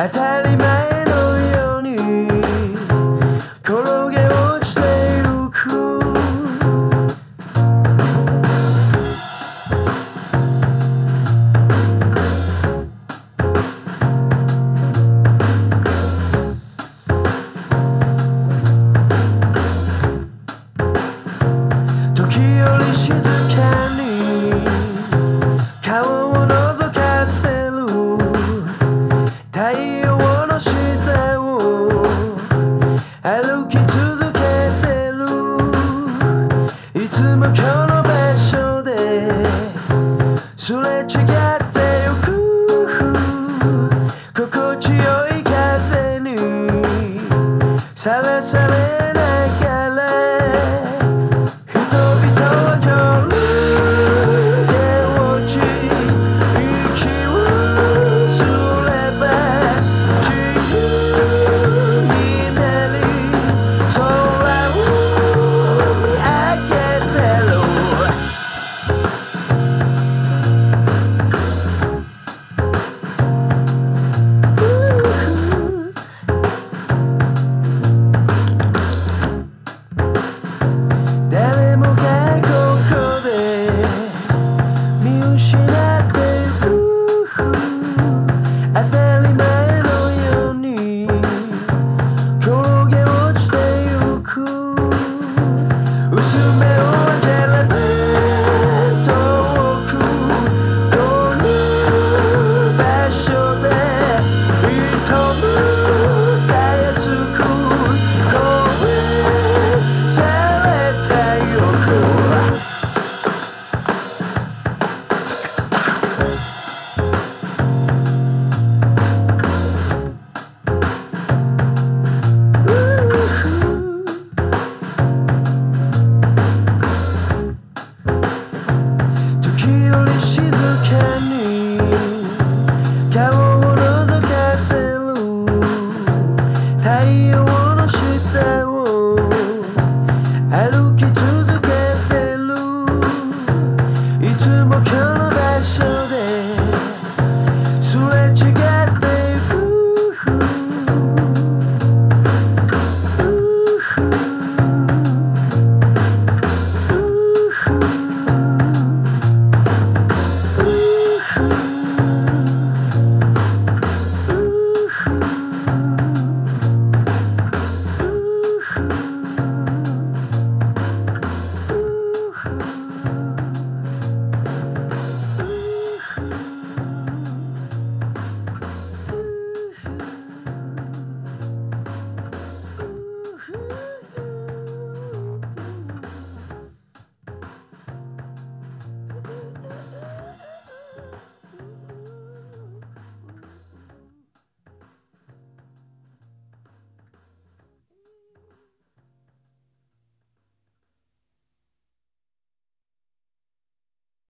I tell him. すれ違ってゆく心地よい風にさらされながら